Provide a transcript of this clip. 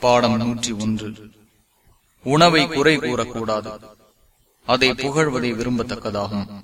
பாடம் நூற்றி ஒன்று. உணவை குறை கூறக்கூடாது. அதை புகழ்வதை விரும்பத்தக்கதாகும்.